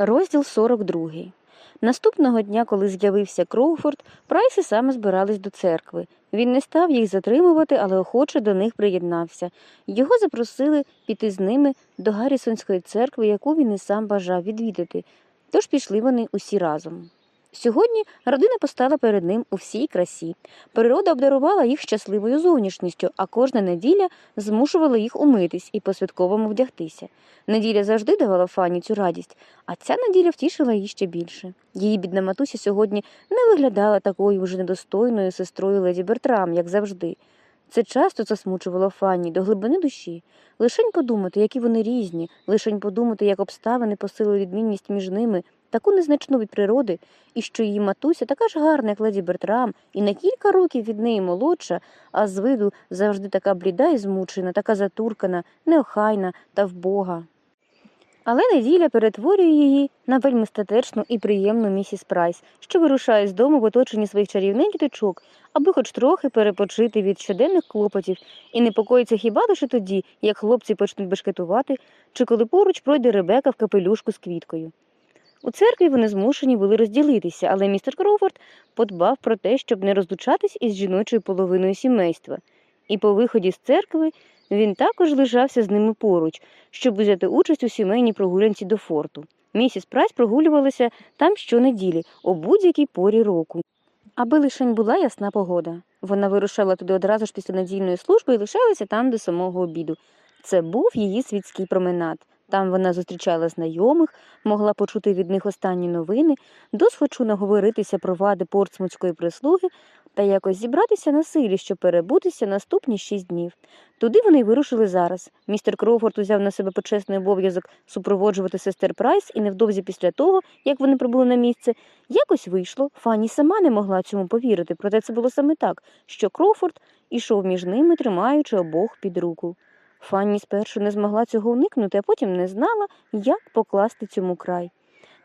Розділ 42. Наступного дня, коли з'явився Кроуфорд, прайси саме збирались до церкви. Він не став їх затримувати, але охоче до них приєднався. Його запросили піти з ними до Гаррісонської церкви, яку він і сам бажав відвідати. Тож пішли вони усі разом. Сьогодні родина постала перед ним у всій красі. Природа обдарувала їх щасливою зовнішністю, а кожна неділя змушувала їх умитись і по-святковому вдягтися. Неділя завжди давала Фані цю радість, а ця неділя втішила її ще більше. Її бідна матуся сьогодні не виглядала такою вже недостойною сестрою леді Бертрам, як завжди. Це часто засмучувало Фанні до глибини душі. Лишень подумати, які вони різні, лишень подумати, як обставини посилили відмінність між ними, таку незначну від природи, і що її матуся така ж гарна, як леді Бертрам, і на кілька років від неї молодша, а з виду завжди така бліда і змучена, така затуркана, неохайна та вбога. Але неділя перетворює її на вельми статечну і приємну місіс Прайс, що вирушає з дому в оточенні своїх чарівних діточок, аби хоч трохи перепочити від щоденних клопотів і непокоїться хіба лише тоді, як хлопці почнуть бешкетувати, чи коли поруч пройде Ребека в капелюшку з квіткою. У церкві вони змушені були розділитися, але містер Кроуфорд подбав про те, щоб не розлучатись із жіночою половиною сімейства. І по виході з церкви він також лишався з ними поруч, щоб взяти участь у сімейній прогулянці до форту. Місіс Прайс прогулювалася там щонеділі, о будь-якій порі року. Аби лишень була ясна погода. Вона вирушала туди одразу ж після надільної служби і лишалася там до самого обіду. Це був її світський променад. Там вона зустрічала знайомих, могла почути від них останні новини, досхочу наговоритися про вади портсмутської прислуги та якось зібратися на силі, щоб перебутися наступні шість днів. Туди вони й вирушили зараз. Містер Кроуфорд узяв на себе почесний обов'язок супроводжувати сестер Прайс, і невдовзі після того, як вони прибули на місце, якось вийшло. Фанні сама не могла цьому повірити, проте це було саме так, що Кроуфорд ішов між ними, тримаючи обох під руку. Фанні спершу не змогла цього уникнути, а потім не знала, як покласти цьому край.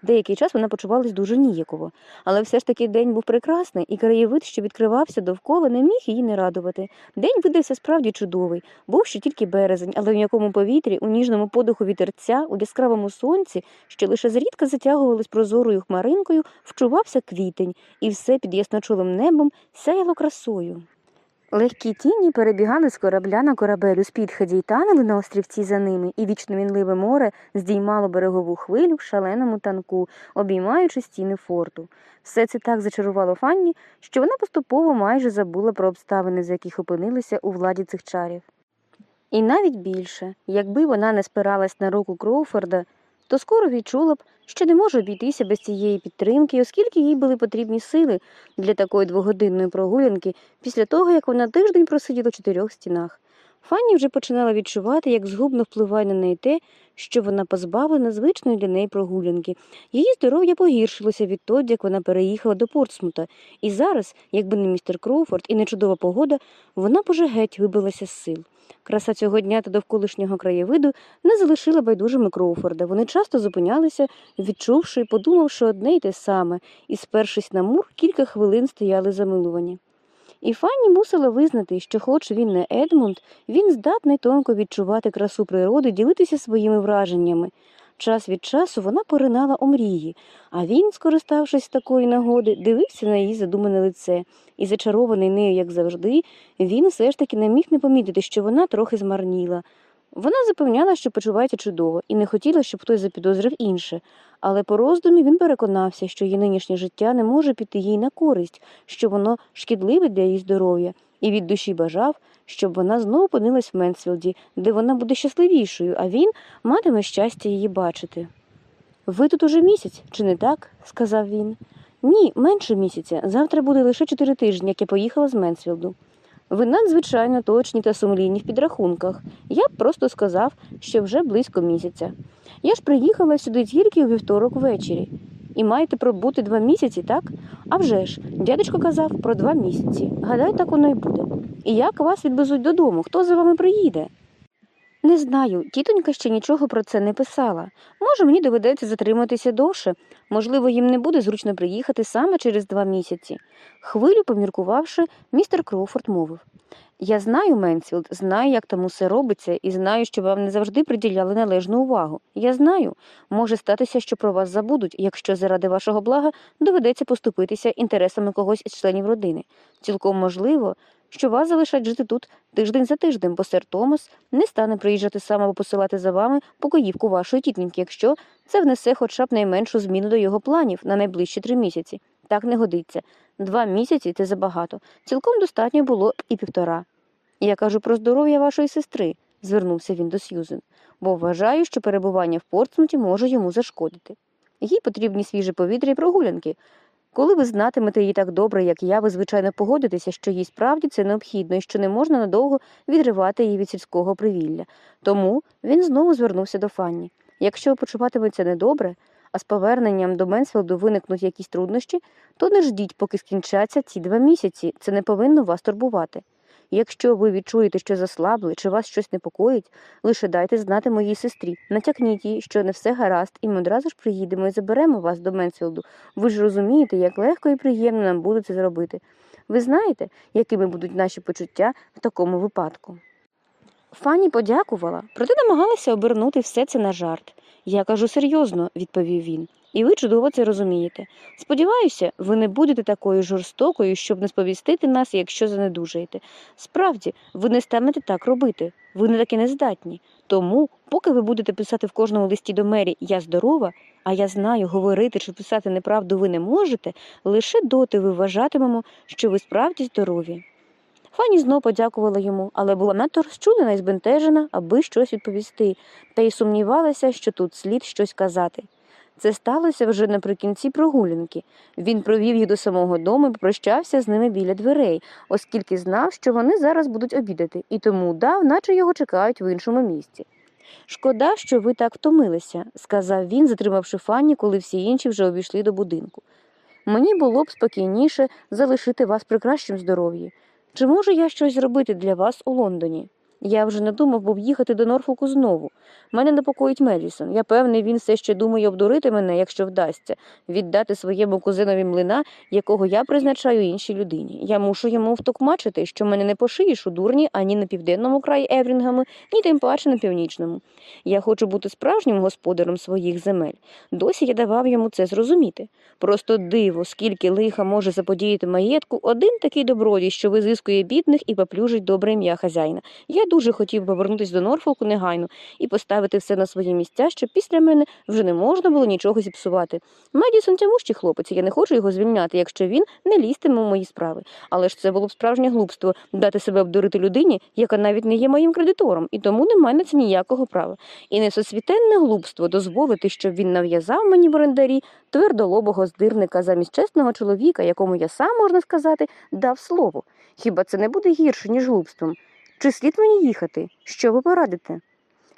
Деякий час вона почувалась дуже ніяково, але все ж таки день був прекрасний, і краєвид, що відкривався довкола, не міг її не радувати. День видався справді чудовий, був ще тільки березень, але в м'якому повітрі, у ніжному подиху вітерця, у яскравому сонці, що лише зрідка затягувалось прозорою хмаринкою, вчувався квітень, і все під ясночолим небом сяяло красою. Легкі тіні перебігали з корабля на корабель з підході й танули на острівці за ними, і вічно мінливе море здіймало берегову хвилю в шаленому танку, обіймаючи стіни форту. Все це так зачарувало Фанні, що вона поступово майже забула про обставини, з яких опинилися у владі цих чарів. І навіть більше, якби вона не спиралась на руку Кроуфорда, то скоро відчула б, що не може обійтися без цієї підтримки, оскільки їй були потрібні сили для такої двогодинної прогулянки після того, як вона тиждень просиділа в чотирьох стінах. Фанні вже починала відчувати, як згубно впливає на неї те, що вона позбавлена звичної для неї прогулянки. Її здоров'я погіршилося відтоді, як вона переїхала до Портсмута, і зараз, якби не містер Кроуфорд і не чудова погода, вона б уже геть вибилася з сил. Краса цього дня та довколишнього краєвиду не залишила байдужими Кроуфорда. Вони часто зупинялися, відчувши і подумавши одне й те саме, і, спершись на мур, кілька хвилин стояли замилувані. І Фанні мусила визнати, що, хоч він не Едмунд, він здатний тонко відчувати красу природи, ділитися своїми враженнями. Час від часу вона поринала у мрії, а він, скориставшись такої нагоди, дивився на її задумане лице, і, зачарований нею, як завжди, він все ж таки не міг не помітити, що вона трохи змарніла. Вона запевняла, що почувається чудово, і не хотіла, щоб хтось запідозрив інше, але по роздумі він переконався, що її нинішнє життя не може піти їй на користь, що воно шкідливе для її здоров'я, і від душі бажав, щоб вона знову опинилась в Менсфілді, де вона буде щасливішою, а він матиме щастя її бачити. Ви тут уже місяць, чи не так? сказав він. Ні, менше місяця. Завтра буде лише чотири тижні, як я поїхала з Менсфілду. Ви надзвичайно точні та сумлінні в підрахунках. Я б просто сказав, що вже близько місяця. Я ж приїхала сюди тільки у вівторок ввечері. І маєте пробути два місяці, так? А вже ж, дядечко казав про два місяці. Гадаю, так воно й буде. І як вас відвезуть додому? Хто за вами приїде? Не знаю, тітонька ще нічого про це не писала. Може, мені доведеться затриматися довше. Можливо, їм не буде зручно приїхати саме через два місяці. Хвилю поміркувавши, містер Кроуфорд мовив Я знаю, Менсфілд, знаю, як там усе робиться, і знаю, що вам не завжди приділяли належну увагу. Я знаю, може статися, що про вас забудуть, якщо заради вашого блага доведеться поступитися інтересами когось із членів родини. Цілком можливо, що вас залишать жити тут тиждень за тиждень, бо сер Томас не стане приїжджати сам або посилати за вами покоївку вашої тітоньки, якщо це внесе хоча б найменшу зміну до його планів на найближчі три місяці. Так не годиться. Два місяці це забагато. Цілком достатньо було і півтора. Я кажу про здоров'я вашої сестри, звернувся він до Сьюзен, бо вважаю, що перебування в Портсмуті може йому зашкодити. Їй потрібні свіже повітря і прогулянки. Коли ви знатимете її так добре, як я, ви звичайно погодитеся, що їй справді це необхідно і що не можна надовго відривати її від сільського привілля. Тому він знову звернувся до Фанні. Якщо ви почуватиметься недобре, а з поверненням до Менсфілду виникнуть якісь труднощі, то не ждіть, поки скінчаться ці два місяці. Це не повинно вас турбувати. Якщо ви відчуєте, що заслабли чи вас щось непокоїть, лише дайте знати моїй сестрі, натякніть їй, що не все гаразд, і ми одразу ж приїдемо і заберемо вас до Менсфілду. Ви ж розумієте, як легко і приємно нам буде це зробити. Ви знаєте, якими будуть наші почуття в такому випадку. Фанні подякувала, проте намагалася обернути все це на жарт. Я кажу серйозно, відповів він, і ви чудово це розумієте. Сподіваюся, ви не будете такою жорстокою, щоб не сповістити нас, якщо занедужаєте. Справді, ви не станете так робити. Ви не таки нездатні. Тому, поки ви будете писати в кожному листі до мері Я здорова, а я знаю, говорити чи писати неправду ви не можете, лише доти ви вважатимемо, що ви справді здорові. Фані знов подякувала йому, але була надто розчулена і збентежена, аби щось відповісти, та й сумнівалася, що тут слід щось казати. Це сталося вже наприкінці прогулянки. Він провів їх до самого дому і попрощався з ними біля дверей, оскільки знав, що вони зараз будуть обідати, і тому дав, наче його чекають в іншому місці. Шкода, що ви так втомилися, сказав він, затримавши Фанні, коли всі інші вже обійшли до будинку. Мені було б спокійніше залишити вас при кращому здоров'ї. Чи можу я щось зробити для вас у Лондоні? Я вже не думав був їхати до Норфолку знову. Мене непокоїть Мелісон. Я певний, він все ще думає обдурити мене, якщо вдасться, віддати своєму кузинові млина, якого я призначаю іншій людині. Я мушу йому втокмачити, що мене не пошиєш у дурні ані на південному краї Еврінгами, ні тим паче на північному. Я хочу бути справжнім господарем своїх земель. Досі я давав йому це зрозуміти. Просто диво, скільки лиха може заподіяти маєтку один такий добродій, що визискує бідних і поплюжить добре ім'я хазяїна. Я дуже хотів повернутися до Норфолку негайно і поставити все на свої місця, щоб після мене вже не можна було нічого зіпсувати. Медісон тямущий хлопець, я не хочу його звільняти, якщо він не лізтиме в мої справи. Але ж це було б справжнє глупство дати себе обдурити людині, яка навіть не є моїм кредитором, і тому немає на це ніякого права. І несосвітенне глупство дозволити, щоб він нав'язав мені в орендарі твердолобого здирника замість чесного чоловіка, якому я сам, можна сказати, дав слово. Хіба це не буде гірше, ніж глупством? Чи слід мені їхати? Що ви порадите?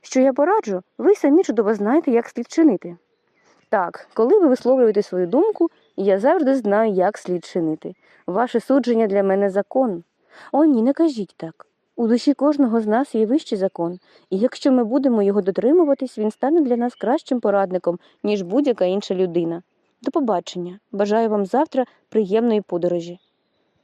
Що я пораджу, ви самі чудово знаєте, як слід чинити. Так, коли ви висловлюєте свою думку, я завжди знаю, як слід чинити. Ваше судження для мене закон. О, ні, не кажіть так. У душі кожного з нас є вищий закон, і якщо ми будемо його дотримуватись, він стане для нас кращим порадником, ніж будь-яка інша людина. До побачення. Бажаю вам завтра приємної подорожі.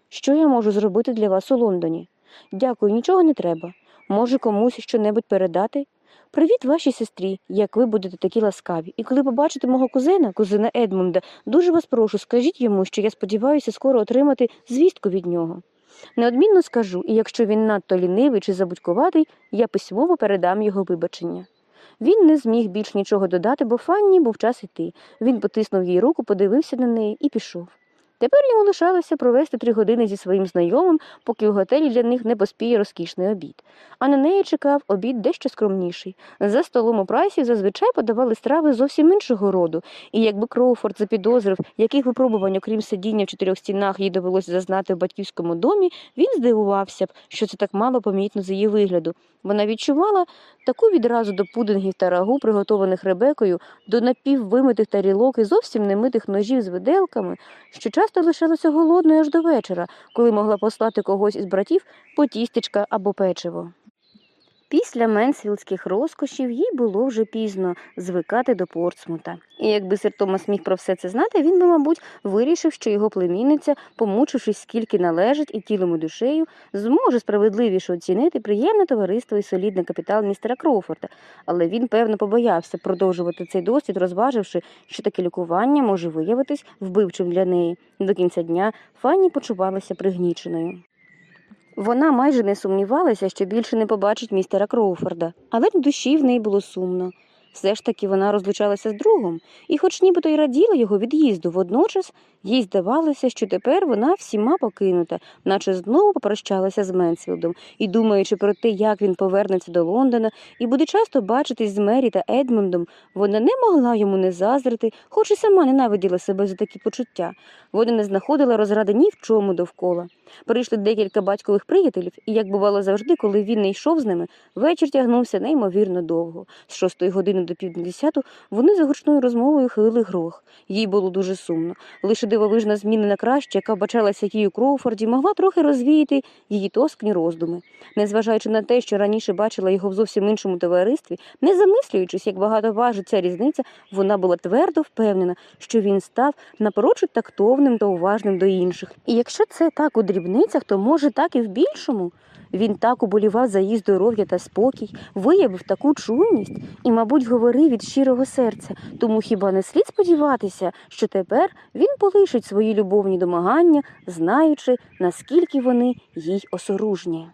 Що я можу зробити для вас у Лондоні? Дякую, нічого не треба. Може комусь щонебудь передати? Привіт вашій сестрі, як ви будете такі ласкаві. І коли побачите мого кузена, кузена Едмунда, дуже вас прошу, скажіть йому, що я сподіваюся скоро отримати звістку від нього. Неодмінно скажу, і якщо він надто лінивий чи забудькуватий, я письмово передам його вибачення. Він не зміг більш нічого додати, бо Фанні був час іти. Він потиснув їй руку, подивився на неї і пішов. Тепер йому лишалося провести три години зі своїм знайомим, поки у готелі для них не поспіє розкішний обід. А на неї чекав обід дещо скромніший. За столом у прайсі зазвичай подавали страви зовсім іншого роду, і якби Кроуфорд запідозрив, яких випробувань, окрім сидіння в чотирьох стінах, їй довелося зазнати в батьківському домі, він здивувався б, що це так мало помітно з її вигляду. Вона відчувала таку відразу до пудингів та рагу, приготованих Ребекою, до напіввимитих тарілок і зовсім немитих ножів з виделками, що часто лишалася голодною аж до вечора, коли могла послати когось із братів по тістечка або печиво. Після менсфілдських розкошів їй було вже пізно звикати до Портсмута. І якби сер Томас міг про все це знати, він би, мабуть, вирішив, що його племінниця, помучившись скільки належить і тілом і душею, зможе справедливіше оцінити приємне товариство і солідний капітал містера Кроуфорда. Але він, певно, побоявся продовжувати цей досвід, розваживши, що таке лікування може виявитись вбивчим для неї. До кінця дня Фанні почувалася пригніченою. Вона майже не сумнівалася, що більше не побачить містера Кроуфорда, але в душі в неї було сумно. Все ж таки вона розлучалася з другом, і, хоч нібито й раділа його від'їзду, водночас їй здавалося, що тепер вона всіма покинута, наче знову попрощалася з Менсфілдом, і, думаючи про те, як він повернеться до Лондона і буде часто бачитись з Мері та Едмундом, вона не могла йому не заздрити, хоч і сама ненавиділа себе за такі почуття. Вона не знаходила розради ні в чому довкола. Прийшли декілька батькових приятелів, і, як бувало завжди, коли він не йшов з ними, вечір тягнувся неймовірно довго. З шостої години до півдесяту вони за гучною розмовою хилили грох. Їй було дуже сумно. Лише дивовижна зміна на краще, яка бачалася їй у Кроуфорді, могла трохи розвіяти її тоскні роздуми. Незважаючи на те, що раніше бачила його в зовсім іншому товаристві, не замислюючись, як багато важить ця різниця, вона була твердо впевнена, що він став напрочуд тактовним та уважним до інших. І якщо це так у дрібницях, то може так і в більшому. Він так уболівав за її здоров'я та спокій, виявив таку чуйність і, мабуть, говорив від щирого серця. Тому хіба не слід сподіватися, що тепер він полишить свої любовні домагання, знаючи, наскільки вони їй осоружні.